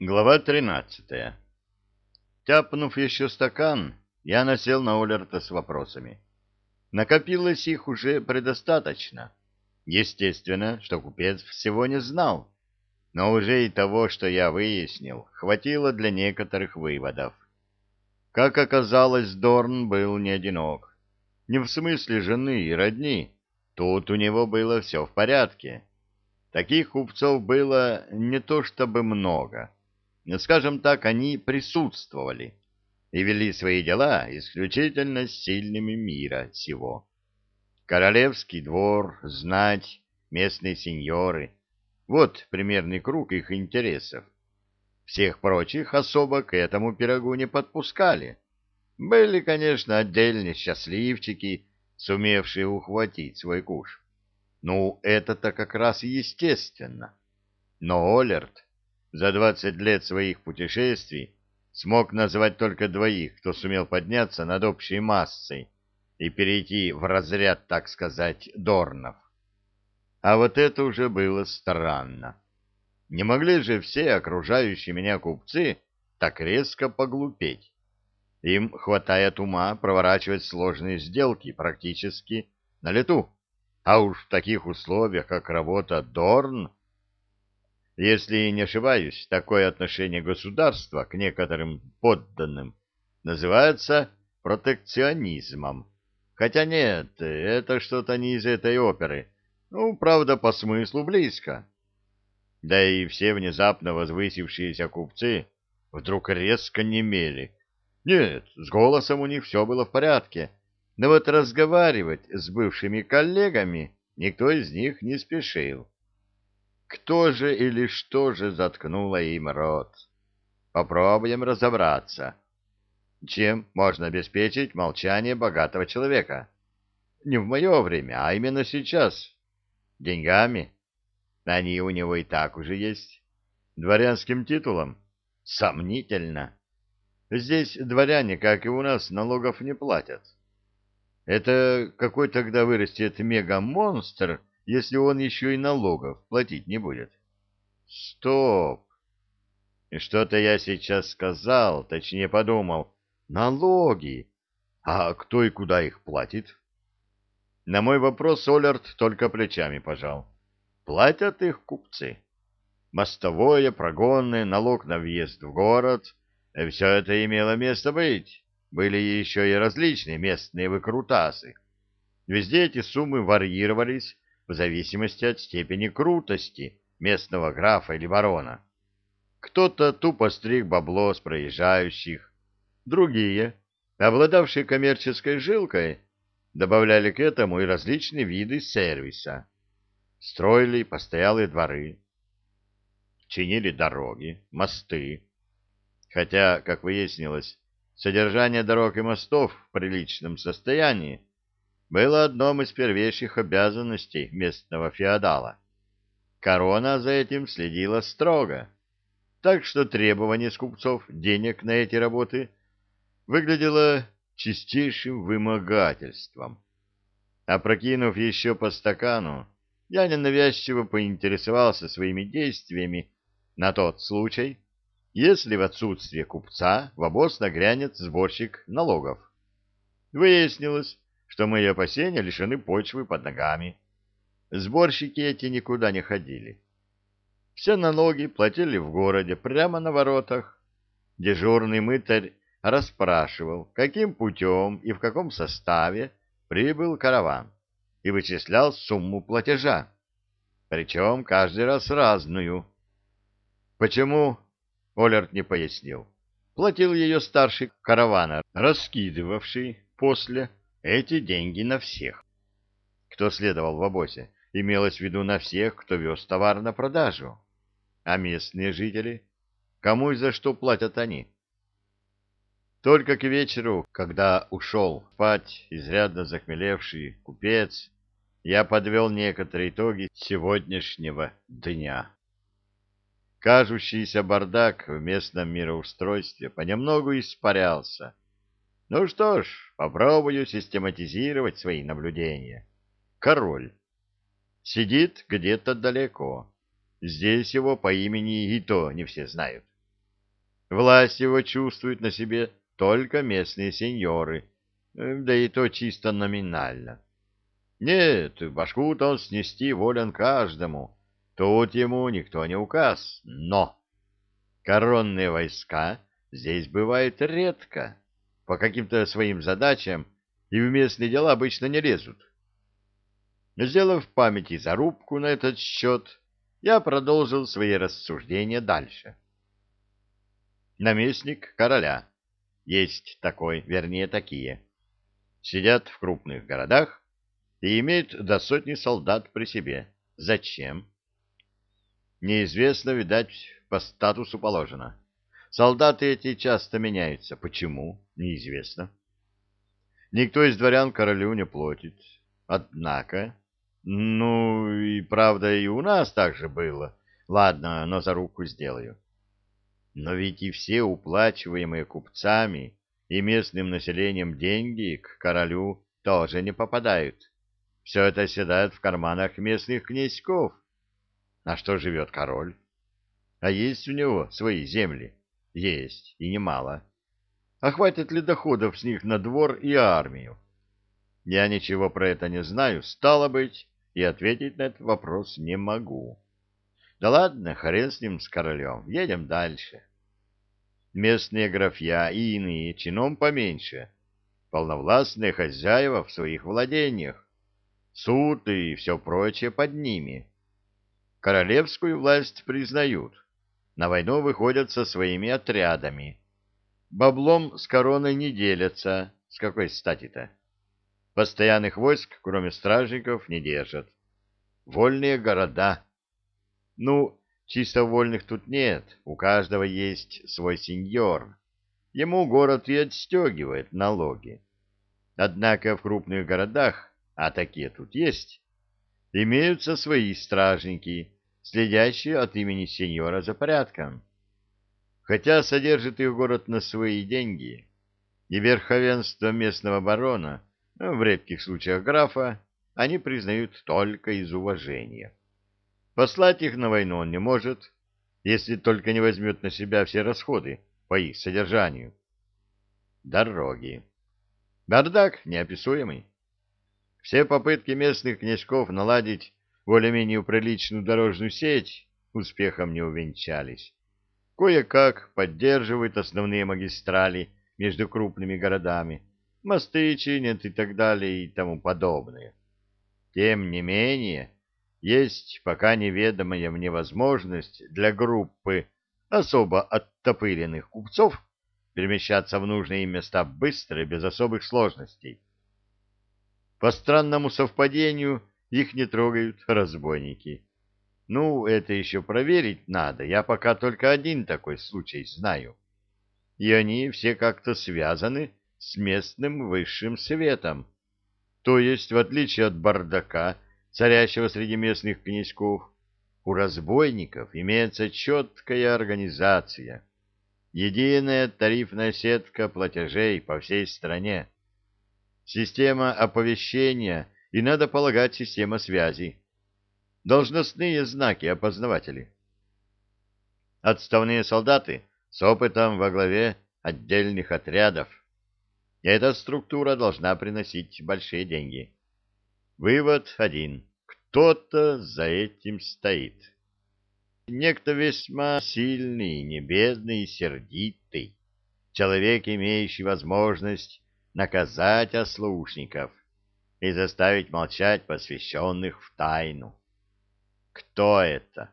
Глава тринадцатая. Тяпнув еще стакан, я насел на Олерта с вопросами. Накопилось их уже предостаточно. Естественно, что купец всего не знал, но уже и того, что я выяснил, хватило для некоторых выводов. Как оказалось, Дорн был не одинок. Не в смысле жены и родни, тут у него было все в порядке. Таких купцов было не то чтобы много, скажем так, они присутствовали и вели свои дела исключительно с сильными мира сего. Королевский двор, знать, местные сеньоры — вот примерный круг их интересов. Всех прочих особо к этому пирогу не подпускали. Были, конечно, отдельные счастливчики, сумевшие ухватить свой куш. Ну, это-то как раз естественно. Но Олерт за двадцать лет своих путешествий смог назвать только двоих, кто сумел подняться над общей массой и перейти в разряд, так сказать, дорнов. А вот это уже было странно. Не могли же все окружающие меня купцы так резко поглупеть. Им хватает ума проворачивать сложные сделки практически на лету. А уж в таких условиях, как работа Дорн, если не ошибаюсь, такое отношение государства к некоторым подданным называется протекционизмом. Хотя нет, это что-то не из этой оперы. Ну, правда, по смыслу близко. Да и все внезапно возвысившиеся купцы вдруг резко немели. Нет, с голосом у них все было в порядке, но вот разговаривать с бывшими коллегами никто из них не спешил. Кто же или что же заткнуло им рот? Попробуем разобраться. Чем можно обеспечить молчание богатого человека? Не в мое время, а именно сейчас. Деньгами? Они у него и так уже есть. Дворянским титулом? Сомнительно. Здесь дворяне, как и у нас, налогов не платят. Это какой тогда вырастет мега-монстр, если он еще и налогов платить не будет? Стоп! Что-то я сейчас сказал, точнее подумал. Налоги! А кто и куда их платит? На мой вопрос Олерт только плечами пожал. Платят их купцы. Мостовое, прогонное, налог на въезд в город — все это имело место быть. Были еще и различные местные выкрутасы. Везде эти суммы варьировались в зависимости от степени крутости местного графа или барона. Кто-то тупо стриг бабло с проезжающих, другие, обладавшие коммерческой жилкой, добавляли к этому и различные виды сервиса. Строили постоялые дворы, чинили дороги, мосты. Хотя, как выяснилось, содержание дорог и мостов в приличном состоянии было одном из первейших обязанностей местного феодала. Корона за этим следила строго, так что требование с купцов денег на эти работы выглядело чистейшим вымогательством. Опрокинув еще по стакану, я ненавязчиво поинтересовался своими действиями на тот случай, если в отсутствие купца в обоз нагрянет сборщик налогов. Выяснилось, что мои опасения лишены почвы под ногами. Сборщики эти никуда не ходили. Все налоги платили в городе, прямо на воротах. Дежурный мытарь расспрашивал, каким путем и в каком составе прибыл караван, и вычислял сумму платежа, причем каждый раз разную. Почему, Олерт не пояснил. Платил ее старший каравана, раскидывавший после эти деньги на всех. Кто следовал в обозе, имелось в виду на всех, кто вез товар на продажу. А местные жители? Кому и за что платят они? Только к вечеру, когда ушел спать изрядно захмелевший купец, я подвел некоторые итоги сегодняшнего дня. Кажущийся бардак в местном мироустройстве понемногу испарялся, ну что ж, попробую систематизировать свои наблюдения. Король. Сидит где-то далеко. Здесь его по имени и то не все знают. Власть его чувствуют на себе только местные сеньоры, э, да и то чисто номинально. Нет, башку-то он снести волен каждому, тут ему никто не указ, но коронные войска здесь бывают редко, по каким-то своим задачам и в местные дела обычно не лезут. Сделав в памяти зарубку на этот счет, я продолжил свои рассуждения дальше. Наместник короля. Есть такой, вернее, такие. Сидят в крупных городах и имеют до сотни солдат при себе. Зачем? Неизвестно, видать, по статусу положено. Солдаты эти часто меняются. Почему? Неизвестно. Никто из дворян королю не платит. Однако... Ну, и правда, и у нас так же было. Ладно, но за руку сделаю. Но ведь и все уплачиваемые купцами и местным населением деньги к королю тоже не попадают. Все это седает в карманах местных князьков. На что живет король? А есть у него свои земли? Есть, и немало. А хватит ли доходов с них на двор и армию? Я ничего про это не знаю, стало быть, и ответить на этот вопрос не могу. Да ладно, хрен с ним, с королем, едем дальше. Местные графья и иные чином поменьше, полновластные хозяева в своих владениях, суд и все прочее под ними. Королевскую власть признают, на войну выходят со своими отрядами. Баблом с короной не делятся, с какой стати-то? Постоянных войск, кроме стражников, не держат. Вольные города. Ну, чисто вольных тут нет, у каждого есть свой сеньор. Ему город и отстегивает налоги. Однако в крупных городах, а такие тут есть, имеются свои стражники, следящие от имени сеньора за порядком. Хотя содержит их город на свои деньги, и верховенство местного барона в редких случаях графа, они признают только из уважения. Послать их на войну он не может, если только не возьмет на себя все расходы по их содержанию. Дороги. Бардак неописуемый. Все попытки местных князьков наладить более-менее приличную дорожную сеть успехом не увенчались. Кое-как поддерживают основные магистрали между крупными городами, мосты чинят и так далее и тому подобное. Тем не менее, есть пока неведомая мне возможность для группы особо оттопыренных купцов перемещаться в нужные места быстро и без особых сложностей. По странному совпадению их не трогают разбойники. Ну, это еще проверить надо, я пока только один такой случай знаю. И они все как-то связаны с местным высшим светом. То есть, в отличие от бардака, царящего среди местных князьков, у разбойников имеется четкая организация, единая тарифная сетка платежей по всей стране, система оповещения и, надо полагать, система связи, должностные знаки-опознаватели. Отставные солдаты с опытом во главе отдельных отрядов, эта структура должна приносить большие деньги. Вывод один. Кто-то за этим стоит. Некто весьма сильный, не бедный и сердитый. Человек, имеющий возможность наказать ослушников и заставить молчать посвященных в тайну. Кто это?